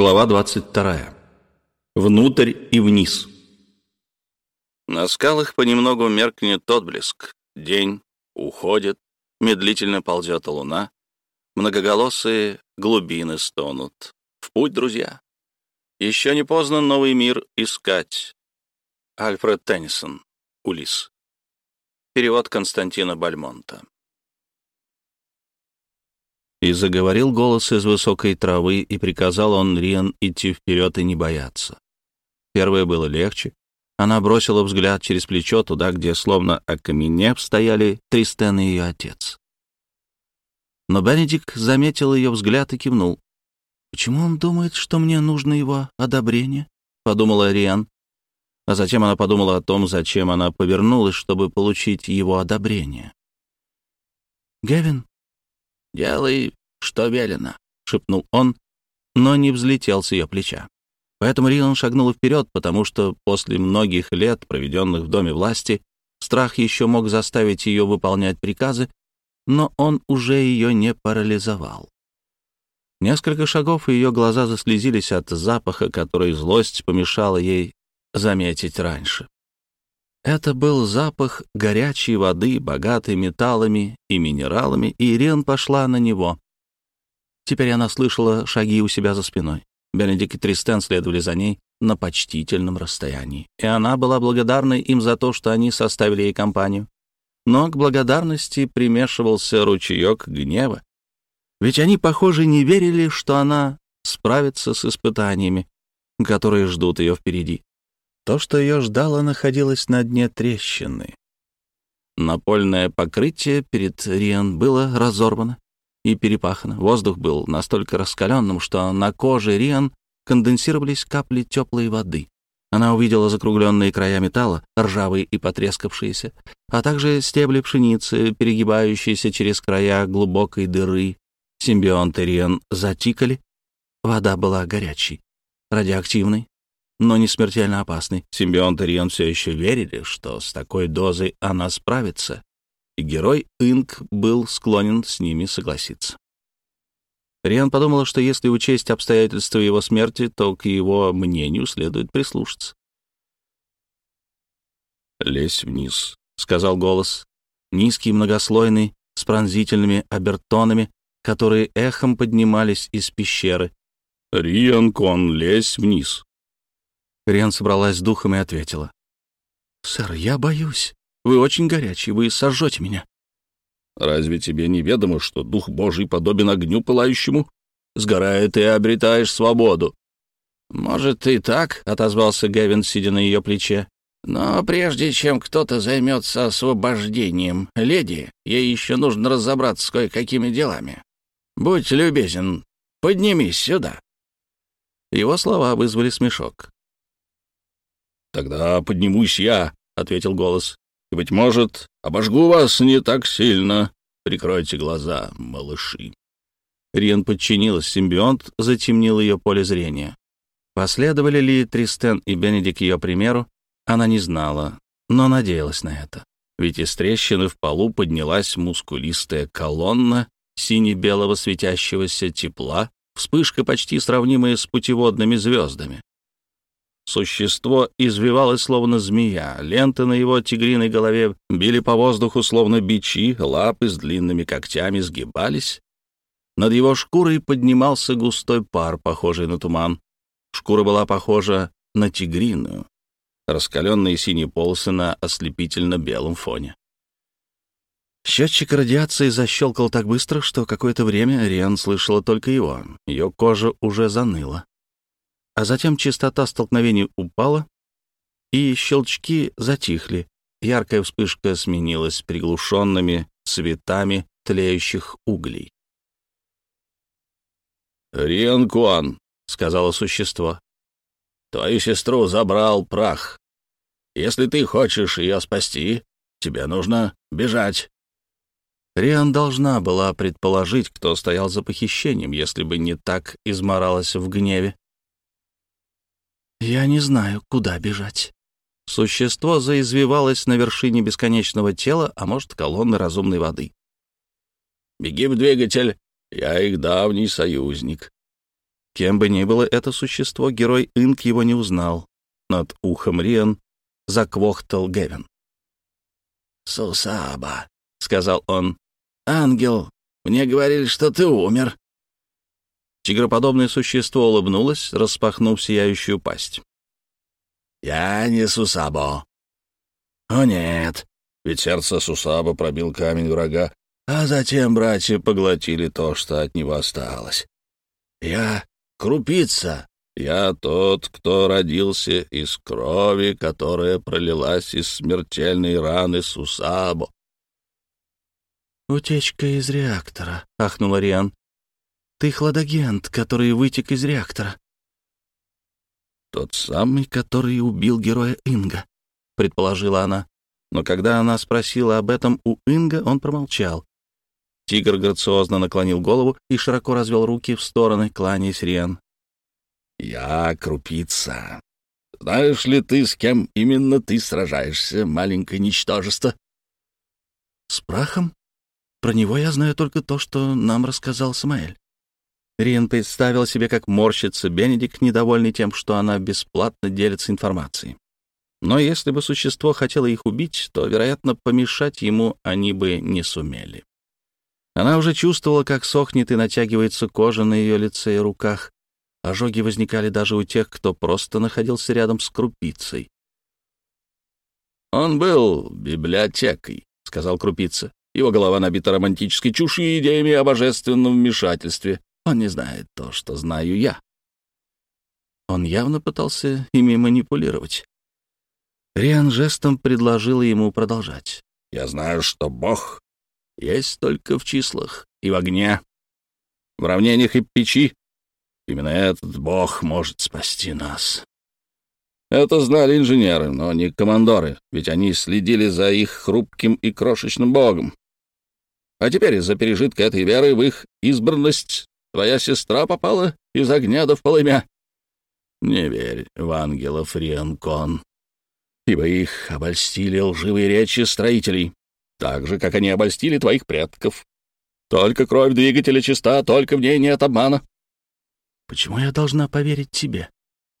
Глава 22. Внутрь и вниз. На скалах понемногу меркнет отблеск. День уходит, медлительно ползет луна. Многоголосые глубины стонут. В путь, друзья. Еще не поздно новый мир искать. Альфред Теннисон. Улис. Перевод Константина Бальмонта. И заговорил голос из высокой травы, и приказал он Риан идти вперед и не бояться. Первое было легче. Она бросила взгляд через плечо туда, где, словно окаменев, стояли Тристен и ее отец. Но Бенедикт заметил ее взгляд и кивнул. «Почему он думает, что мне нужно его одобрение?» — подумала Риан. А затем она подумала о том, зачем она повернулась, чтобы получить его одобрение. «Гевин, «Делай, что велено», — шепнул он, но не взлетел с ее плеча. Поэтому Рилан шагнула вперед, потому что после многих лет, проведенных в Доме власти, страх еще мог заставить ее выполнять приказы, но он уже ее не парализовал. Несколько шагов, и ее глаза заслезились от запаха, который злость помешала ей заметить раньше. Это был запах горячей воды, богатой металлами и минералами, и Ирен пошла на него. Теперь она слышала шаги у себя за спиной. Бенедикт и Тристен следовали за ней на почтительном расстоянии, и она была благодарна им за то, что они составили ей компанию. Но к благодарности примешивался ручеек гнева, ведь они, похоже, не верили, что она справится с испытаниями, которые ждут ее впереди. То, что ее ждало, находилось на дне трещины. Напольное покрытие перед Риан было разорвано и перепахано. Воздух был настолько раскаленным, что на коже Риан конденсировались капли теплой воды. Она увидела закругленные края металла, ржавые и потрескавшиеся, а также стебли пшеницы, перегибающиеся через края глубокой дыры. Симбионты Риан затикали. Вода была горячей, радиоактивной, но не смертельно опасный. Симбионт и Рион все еще верили, что с такой дозой она справится, и герой Инк был склонен с ними согласиться. Риан подумала, что если учесть обстоятельства его смерти, то к его мнению следует прислушаться. «Лезь вниз», — сказал голос, низкий, многослойный, с пронзительными обертонами, которые эхом поднимались из пещеры. «Риан Кон, лезь вниз». Риан собралась с духом и ответила. «Сэр, я боюсь. Вы очень горячий, вы сожжете меня». «Разве тебе неведомо, что Дух Божий подобен огню пылающему? Сгорая, ты обретаешь свободу». «Может, и так», — отозвался Гевин, сидя на ее плече. «Но прежде чем кто-то займется освобождением леди, ей еще нужно разобраться с кое-какими делами. Будь любезен, поднимись сюда». Его слова вызвали смешок. «Тогда поднимусь я», — ответил голос. «И, быть может, обожгу вас не так сильно. Прикройте глаза, малыши». Риан подчинилась, симбионт затемнил ее поле зрения. Последовали ли Тристен и Бенедик ее примеру, она не знала, но надеялась на это. Ведь из трещины в полу поднялась мускулистая колонна сине-белого светящегося тепла, вспышка почти сравнимая с путеводными звездами. Существо извивалось, словно змея. Ленты на его тигриной голове били по воздуху, словно бичи, лапы с длинными когтями сгибались. Над его шкурой поднимался густой пар, похожий на туман. Шкура была похожа на тигриную, раскаленные синие полосы на ослепительно-белом фоне. Счетчик радиации защелкал так быстро, что какое-то время Риан слышала только его. Ее кожа уже заныла а затем частота столкновений упала, и щелчки затихли. Яркая вспышка сменилась приглушенными цветами тлеющих углей. «Риан Куан», — сказала существо, — «твою сестру забрал прах. Если ты хочешь ее спасти, тебе нужно бежать». Риан должна была предположить, кто стоял за похищением, если бы не так изморалась в гневе. Я не знаю, куда бежать. Существо заизвивалось на вершине бесконечного тела, а может, колонны разумной воды. «Беги в двигатель, я их давний союзник». Кем бы ни было это существо, герой Инк его не узнал. Над ухом Риан заквохтал Гевин. «Сусаба», — сказал он. «Ангел, мне говорили, что ты умер». Тигроподобное существо улыбнулось, распахнув сияющую пасть. «Я не Сусабо». «О, нет, ведь сердце Сусаба пробил камень врага, а затем братья поглотили то, что от него осталось. Я крупица. Я тот, кто родился из крови, которая пролилась из смертельной раны Сусабо. «Утечка из реактора», — ахнула Риан. «Ты хладагент, который вытек из реактора». «Тот самый, который убил героя Инга», — предположила она. Но когда она спросила об этом у Инга, он промолчал. Тигр грациозно наклонил голову и широко развел руки в стороны, кланяясь Риан. «Я крупица. Знаешь ли ты, с кем именно ты сражаешься, маленькое ничтожество?» «С прахом? Про него я знаю только то, что нам рассказал Самаэль». Риан представил себе, как морщится Бенедикт, недовольный тем, что она бесплатно делится информацией. Но если бы существо хотело их убить, то, вероятно, помешать ему они бы не сумели. Она уже чувствовала, как сохнет и натягивается кожа на ее лице и руках. Ожоги возникали даже у тех, кто просто находился рядом с крупицей. «Он был библиотекой», — сказал крупица. «Его голова набита романтической чушью и идеями о божественном вмешательстве. Он не знает то, что знаю я». Он явно пытался ими манипулировать. Риан жестом предложила ему продолжать. «Я знаю, что Бог есть только в числах и в огне, в равнениях и печи. Именно этот Бог может спасти нас. Это знали инженеры, но не командоры, ведь они следили за их хрупким и крошечным богом. А теперь из-за пережитка этой веры в их избранность твоя сестра попала из огня до в полымя. Не верь в ангелов Рианкон, ибо их обольстили лживые речи строителей так же, как они обольстили твоих предков. Только кровь двигателя чиста, только в ней нет обмана. Почему я должна поверить тебе?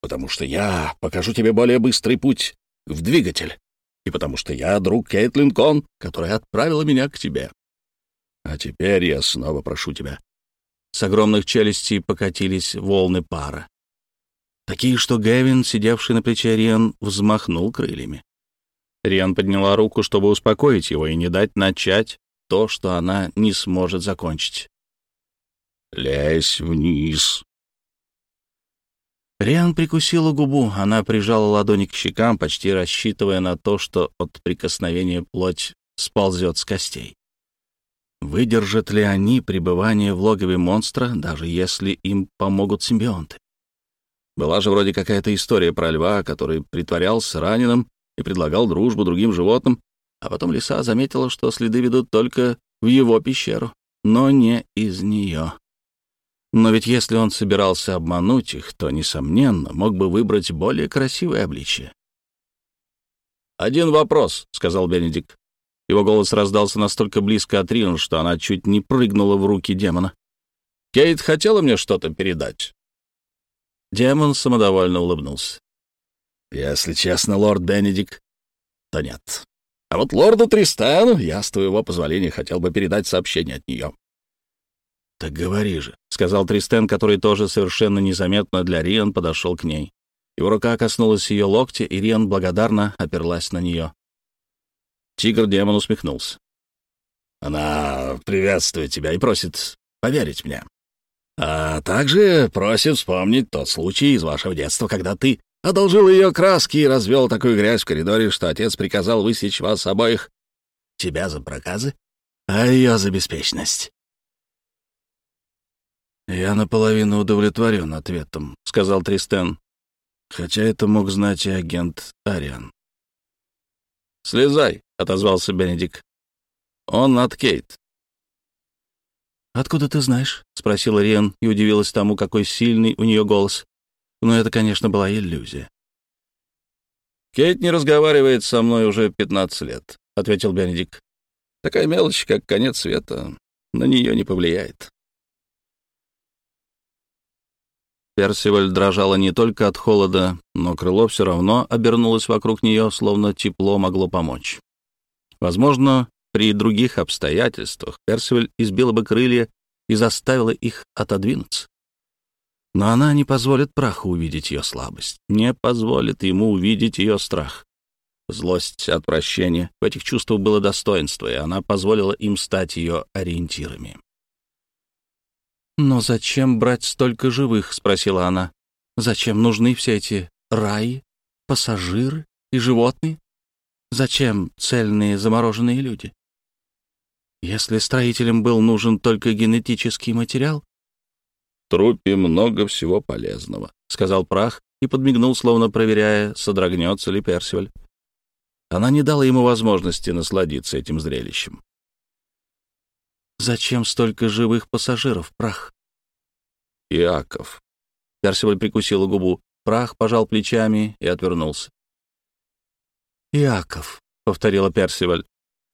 Потому что я покажу тебе более быстрый путь в двигатель. И потому что я друг Кейтлин Кон, которая отправила меня к тебе. А теперь я снова прошу тебя. С огромных челюстей покатились волны пара. Такие, что Гэвин, сидевший на плече Риан, взмахнул крыльями. Риан подняла руку, чтобы успокоить его и не дать начать то, что она не сможет закончить. «Лезь вниз!» Риан прикусила губу, она прижала ладони к щекам, почти рассчитывая на то, что от прикосновения плоть сползет с костей. Выдержат ли они пребывание в логове монстра, даже если им помогут симбионты? Была же вроде какая-то история про льва, который притворялся раненым и предлагал дружбу другим животным, а потом лиса заметила, что следы ведут только в его пещеру, но не из нее. Но ведь если он собирался обмануть их, то, несомненно, мог бы выбрать более красивое обличие. «Один вопрос», — сказал Бенедикт. Его голос раздался настолько близко от Рин, что она чуть не прыгнула в руки демона. «Кейт хотела мне что-то передать?» Демон самодовольно улыбнулся. Если честно, лорд Бенедикт, то нет. А вот лорду Тристану я, с твоего позволения, хотел бы передать сообщение от нее. «Так говори же», — сказал Тристен, который тоже совершенно незаметно для Риан подошел к ней. Его рука коснулась ее локтя, и Риан благодарно оперлась на нее. Тигр-демон усмехнулся. «Она приветствует тебя и просит поверить мне. А также просит вспомнить тот случай из вашего детства, когда ты Одолжил ее краски и развел такую грязь в коридоре, что отец приказал высечь вас обоих. Тебя за проказы, а ее за беспечность. «Я наполовину удовлетворен ответом», — сказал Тристен. «Хотя это мог знать и агент Ариан». «Слезай», — отозвался Бенедикт. «Он от Кейт». «Откуда ты знаешь?» — спросила Риан и удивилась тому, какой сильный у нее голос. Но это, конечно, была иллюзия. «Кейт не разговаривает со мной уже 15 лет», — ответил Бенедикт. «Такая мелочь, как конец света, на нее не повлияет». Персиваль дрожала не только от холода, но крыло все равно обернулось вокруг нее, словно тепло могло помочь. Возможно, при других обстоятельствах Персиваль избила бы крылья и заставила их отодвинуться. Но она не позволит праху увидеть ее слабость, не позволит ему увидеть ее страх. Злость, отвращение — в этих чувствах было достоинство, и она позволила им стать ее ориентирами. «Но зачем брать столько живых?» — спросила она. «Зачем нужны все эти раи, пассажиры и животные? Зачем цельные замороженные люди? Если строителям был нужен только генетический материал...» «В трупе много всего полезного», — сказал прах и подмигнул, словно проверяя, содрогнется ли Персиваль. Она не дала ему возможности насладиться этим зрелищем. Зачем столько живых пассажиров, прах? Иаков. Персиваль прикусила губу. Прах пожал плечами и отвернулся. «Иаков», — повторила Персиваль.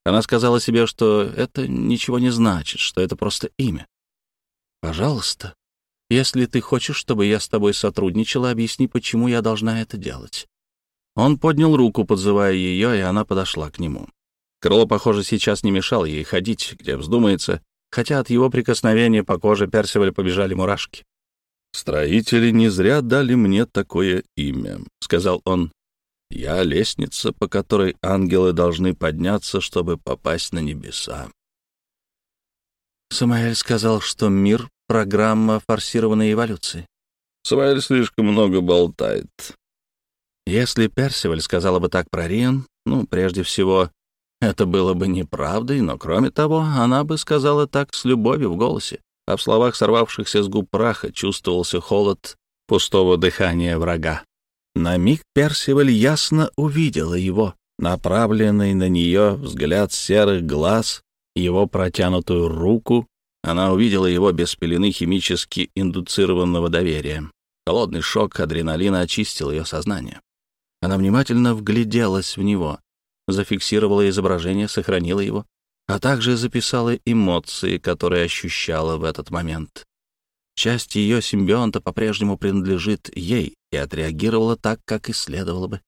Она сказала себе, что это ничего не значит, что это просто имя. «Пожалуйста, если ты хочешь, чтобы я с тобой сотрудничала, объясни, почему я должна это делать». Он поднял руку, подзывая ее, и она подошла к нему. Крыло, похоже, сейчас не мешало ей ходить, где вздумается, хотя от его прикосновения по коже Персиваля побежали мурашки. «Строители не зря дали мне такое имя», — сказал он. «Я лестница, по которой ангелы должны подняться, чтобы попасть на небеса». Самаэль сказал, что мир — программа форсированной эволюции. Самаэль слишком много болтает. Если Персиваль сказала бы так про Риан, ну, прежде всего, это было бы неправдой, но, кроме того, она бы сказала так с любовью в голосе, а в словах сорвавшихся с губ праха чувствовался холод пустого дыхания врага. На миг Персиваль ясно увидела его, направленный на нее взгляд серых глаз, его протянутую руку. Она увидела его без пелены химически индуцированного доверия. Холодный шок адреналина очистил ее сознание. Она внимательно вгляделась в него, зафиксировала изображение, сохранила его, а также записала эмоции, которые ощущала в этот момент. Часть ее симбионта по-прежнему принадлежит ей и отреагировала так, как и следовало бы.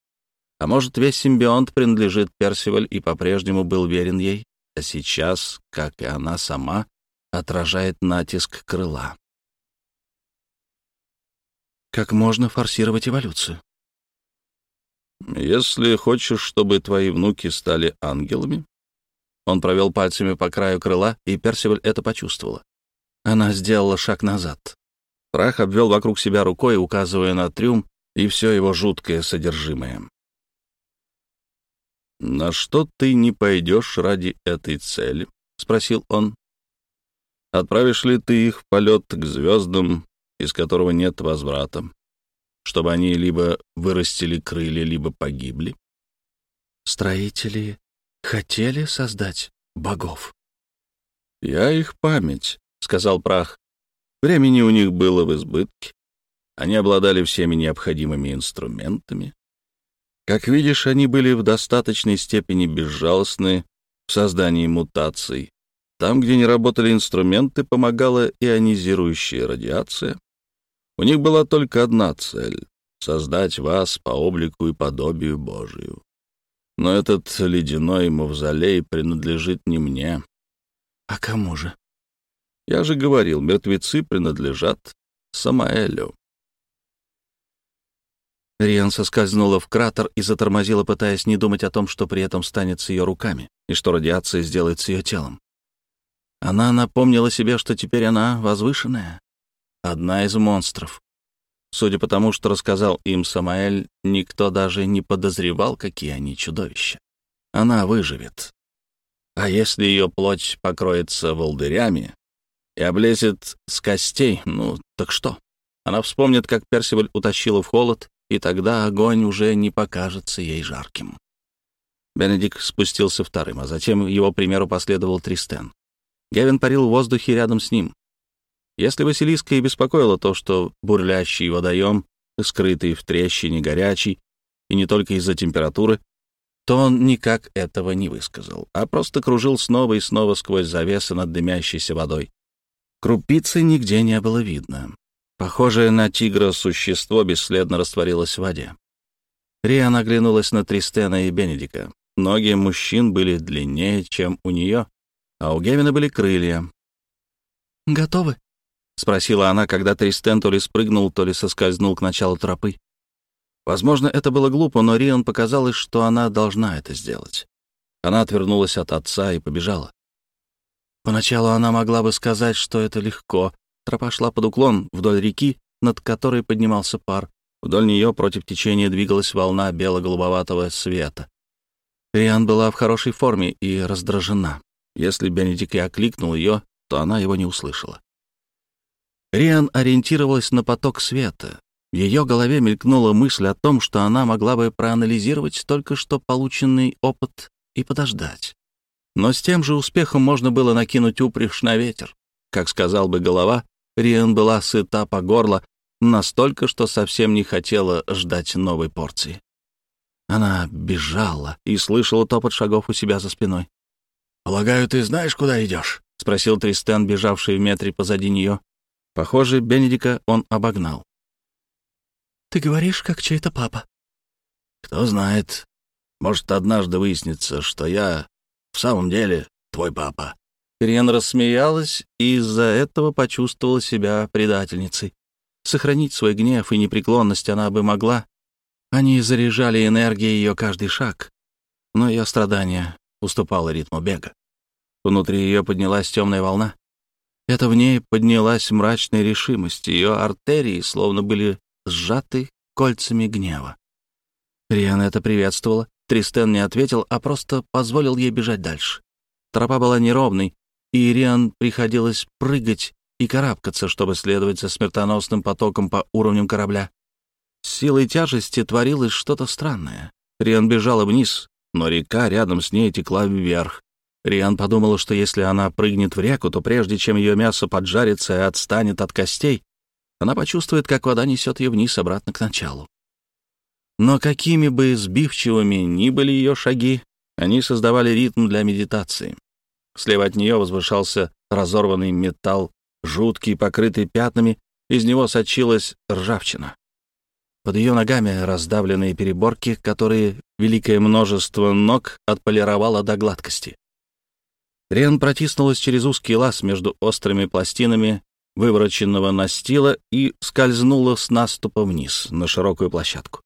А может, весь симбионт принадлежит Персиваль и по-прежнему был верен ей, а сейчас, как и она сама, отражает натиск крыла. Как можно форсировать эволюцию? Если хочешь, чтобы твои внуки стали ангелами...» Он провел пальцами по краю крыла, и Персиваль это почувствовала. Она сделала шаг назад. Прах обвел вокруг себя рукой, указывая на трюм и все его жуткое содержимое. «На что ты не пойдешь ради этой цели?» — спросил он. «Отправишь ли ты их в полет к звездам, из которого нет возврата?» чтобы они либо вырастили крылья, либо погибли. Строители хотели создать богов. «Я их память», — сказал прах. «Времени у них было в избытке. Они обладали всеми необходимыми инструментами. Как видишь, они были в достаточной степени безжалостны в создании мутаций. Там, где не работали инструменты, помогала ионизирующая радиация. У них была только одна цель — создать вас по облику и подобию Божию. Но этот ледяной мавзолей принадлежит не мне. А кому же? Я же говорил, мертвецы принадлежат Самаэлю. Риан соскользнула в кратер и затормозила, пытаясь не думать о том, что при этом станет с ее руками и что радиация сделает с ее телом. Она напомнила себе, что теперь она возвышенная, одна из монстров. Судя по тому, что рассказал им Самаэль, никто даже не подозревал, какие они чудовища. Она выживет. А если ее плоть покроется волдырями и облезет с костей, ну, так что? Она вспомнит, как Персиваль утащила в холод, и тогда огонь уже не покажется ей жарким. Бенедикт спустился вторым, а затем его примеру последовал Тристен. Гевин парил в воздухе рядом с ним. Если Василиска и беспокоило то, что бурлящий водоем, скрытый в трещине, горячий, и не только из-за температуры, то он никак этого не высказал, а просто кружил снова и снова сквозь завесы над дымящейся водой. Крупицы нигде не было видно. Похожее на тигра существо бесследно растворилось в воде. Риан оглянулась на Тристена и Бенедика. Ноги мужчин были длиннее, чем у нее, а у Гевина были крылья. «Готовы?» — спросила она, когда Тристен то ли спрыгнул, то ли соскользнул к началу тропы. Возможно, это было глупо, но Риан показалось, что она должна это сделать. Она отвернулась от отца и побежала. Поначалу она могла бы сказать, что это легко. Тропа шла под уклон вдоль реки, над которой поднимался пар. Вдоль нее против течения двигалась волна бело-голубоватого света. Риан была в хорошей форме и раздражена. Если Бенедик и окликнул ее, то она его не услышала. Риан ориентировалась на поток света. В ее голове мелькнула мысль о том, что она могла бы проанализировать только что полученный опыт и подождать. Но с тем же успехом можно было накинуть упряжь на ветер. Как сказал бы голова, Риан была сыта по горло настолько, что совсем не хотела ждать новой порции. Она бежала и слышала топот шагов у себя за спиной. «Полагаю, ты знаешь, куда идешь?» — спросил Тристен, бежавший в метре позади нее. Похоже, Бенедика он обогнал. «Ты говоришь, как чей-то папа». «Кто знает. Может, однажды выяснится, что я в самом деле твой папа». Ириан рассмеялась и из-за этого почувствовала себя предательницей. Сохранить свой гнев и непреклонность она бы могла. Они заряжали энергией ее каждый шаг, но ее страдания уступало ритму бега. Внутри ее поднялась темная волна. Это в ней поднялась мрачная решимость, ее артерии словно были сжаты кольцами гнева. Риан это приветствовала. Тристен не ответил, а просто позволил ей бежать дальше. Тропа была неровной, и Риан приходилось прыгать и карабкаться, чтобы следовать за смертоносным потоком по уровням корабля. С силой тяжести творилось что-то странное. Риан бежала вниз, но река рядом с ней текла вверх. Риан подумала, что если она прыгнет в реку, то прежде чем ее мясо поджарится и отстанет от костей, она почувствует, как вода несет ее вниз обратно к началу. Но какими бы сбивчивыми ни были ее шаги, они создавали ритм для медитации. Слева от нее возвышался разорванный металл, жуткий, покрытый пятнами, из него сочилась ржавчина. Под ее ногами раздавленные переборки, которые великое множество ног отполировало до гладкости. Рен протиснулась через узкий лаз между острыми пластинами вывороченного настила и скользнула с наступа вниз на широкую площадку.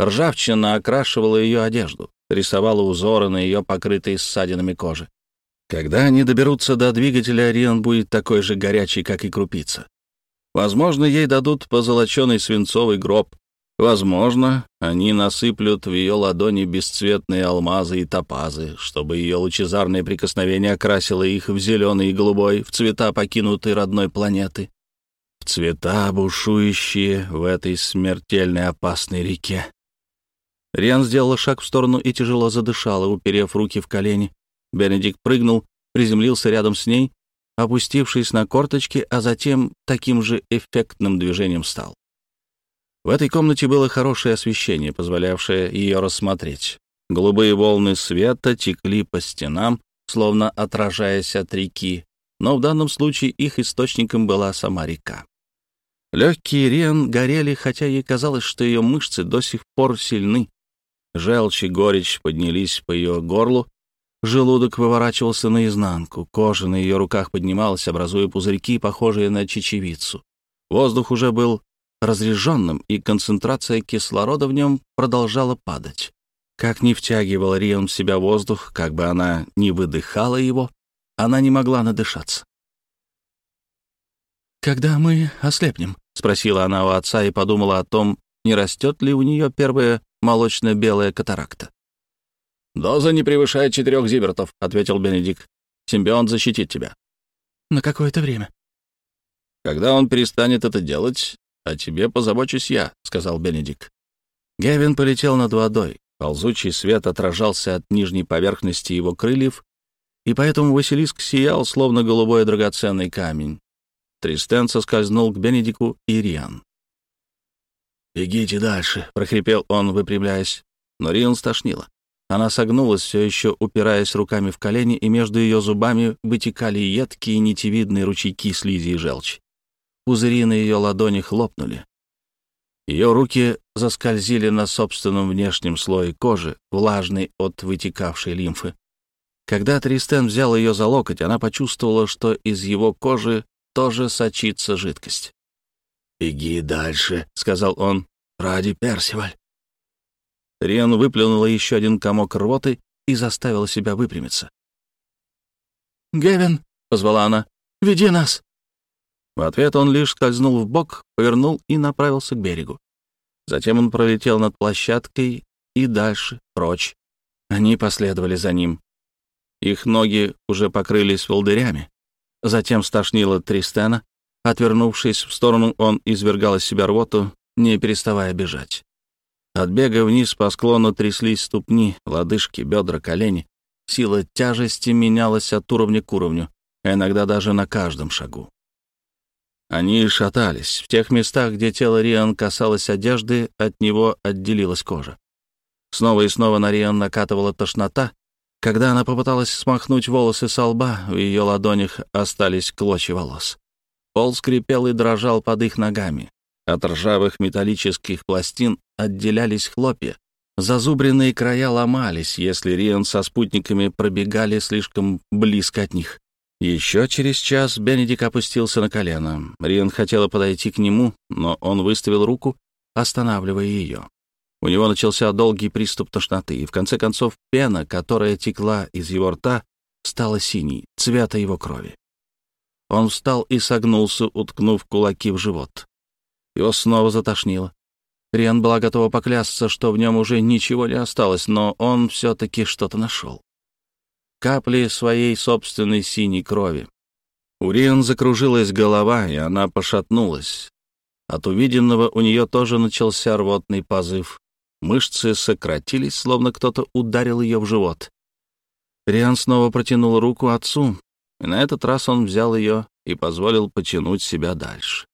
Ржавчина окрашивала ее одежду, рисовала узоры на ее покрытой ссадинами кожи. Когда они доберутся до двигателя, Риан будет такой же горячий, как и крупица. Возможно, ей дадут позолоченный свинцовый гроб. Возможно, они насыплют в ее ладони бесцветные алмазы и топазы, чтобы ее лучезарное прикосновение окрасило их в зеленый и голубой, в цвета покинутой родной планеты, в цвета, бушующие в этой смертельной опасной реке. Риан сделала шаг в сторону и тяжело задышала, уперев руки в колени. Бенедикт прыгнул, приземлился рядом с ней, опустившись на корточки, а затем таким же эффектным движением встал. В этой комнате было хорошее освещение, позволявшее ее рассмотреть. Голубые волны света текли по стенам, словно отражаясь от реки, но в данном случае их источником была сама река. Легкие Риан горели, хотя ей казалось, что ее мышцы до сих пор сильны. Желчь и горечь поднялись по ее горлу, желудок выворачивался наизнанку, кожа на ее руках поднималась, образуя пузырьки, похожие на чечевицу. Воздух уже был разреженным, и концентрация кислорода в нем продолжала падать. Как ни втягивал Рион в себя воздух, как бы она ни выдыхала его, она не могла надышаться. «Когда мы ослепнем?» — спросила она у отца и подумала о том, не растет ли у нее первая молочно-белая катаракта. «Доза не превышает четырех зибертов», — ответил Бенедикт. «Симбионт защитит тебя». «На какое-то время». «Когда он перестанет это делать, «О тебе позабочусь я», — сказал Бенедикт. Гевин полетел над водой. Ползучий свет отражался от нижней поверхности его крыльев, и поэтому Василиск сиял, словно голубой драгоценный камень. Тристен соскользнул к Бенедику и Риан. «Бегите дальше», — прохрипел он, выпрямляясь. Но Риан стошнила. Она согнулась, все еще упираясь руками в колени, и между ее зубами вытекали едкие нитевидные ручейки слизи и желчи. пузыри на ее ладони хлопнули. Ее руки заскользили на собственном внешнем слое кожи, влажной от вытекавшей лимфы. Когда Тристен взял ее за локоть, она почувствовала, что из его кожи тоже сочится жидкость. «Беги дальше», — сказал он, — «ради Персиваль». Риан выплюнула еще один комок рвоты и заставила себя выпрямиться. «Гевин», — позвала она, — «веди нас». В ответ он лишь скользнул в бок, повернул и направился к берегу. Затем он пролетел над площадкой и дальше, прочь. Они последовали за ним. Их ноги уже покрылись волдырями. Затем стошнило Тристена. Отвернувшись в сторону, он извергал из себя рвоту, не переставая бежать. От бега вниз по склону тряслись ступни, лодыжки, бедра, колени. Сила тяжести менялась от уровня к уровню, иногда даже на каждом шагу. Они шатались. В тех местах, где тело Риан касалось одежды, от него отделилась кожа. Снова и снова на Риан накатывала тошнота. Когда она попыталась смахнуть волосы со лба, в ее ладонях остались клочья волос. Пол скрипел и дрожал под их ногами. От ржавых металлических пластин отделялись хлопья. Зазубренные края ломались, если Риан со спутниками пробегали слишком близко от них. Еще через час Бенедик опустился на колено. Риан хотела подойти к нему, но он выставил руку, останавливая ее. У него начался долгий приступ тошноты, и в конце концов пена, которая текла из его рта, стала синей, цвета его крови. Он встал и согнулся, уткнув кулаки в живот. Его снова затошнило. Риан была готова поклясться, что в нем уже ничего не осталось, но он все-таки что-то нашел капли своей собственной синей крови. У Риан закружилась голова, и она пошатнулась. От увиденного у нее тоже начался рвотный позыв. Мышцы сократились, словно кто-то ударил ее в живот. Риан снова протянул руку отцу, и на этот раз он взял ее и позволил потянуть себя дальше.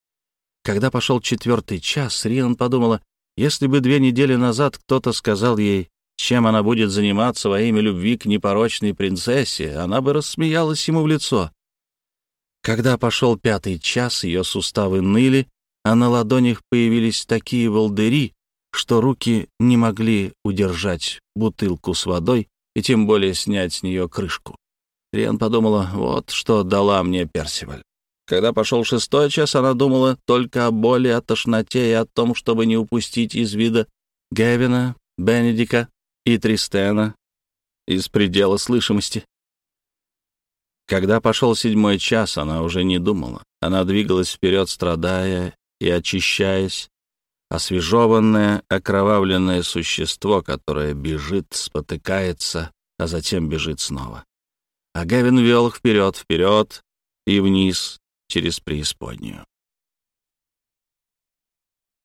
Когда пошел четвертый час, Риан подумала, если бы две недели назад кто-то сказал ей чем она будет заниматься во имя любви к непорочной принцессе, она бы рассмеялась ему в лицо. Когда пошел пятый час, ее суставы ныли, а на ладонях появились такие волдыри, что руки не могли удержать бутылку с водой и тем более снять с нее крышку. Риан подумала, вот что дала мне Персиваль. Когда пошел шестой час, она думала только о боли, о тошноте и о том, чтобы не упустить из вида Гевина, Бенедика и Тристена из предела слышимости. Когда пошел седьмой час, она уже не думала. Она двигалась вперед, страдая и очищаясь, освежеванное, окровавленное существо, которое бежит, спотыкается, а затем бежит снова. А Гевин вел их вперед, вперед и вниз через преисподнюю.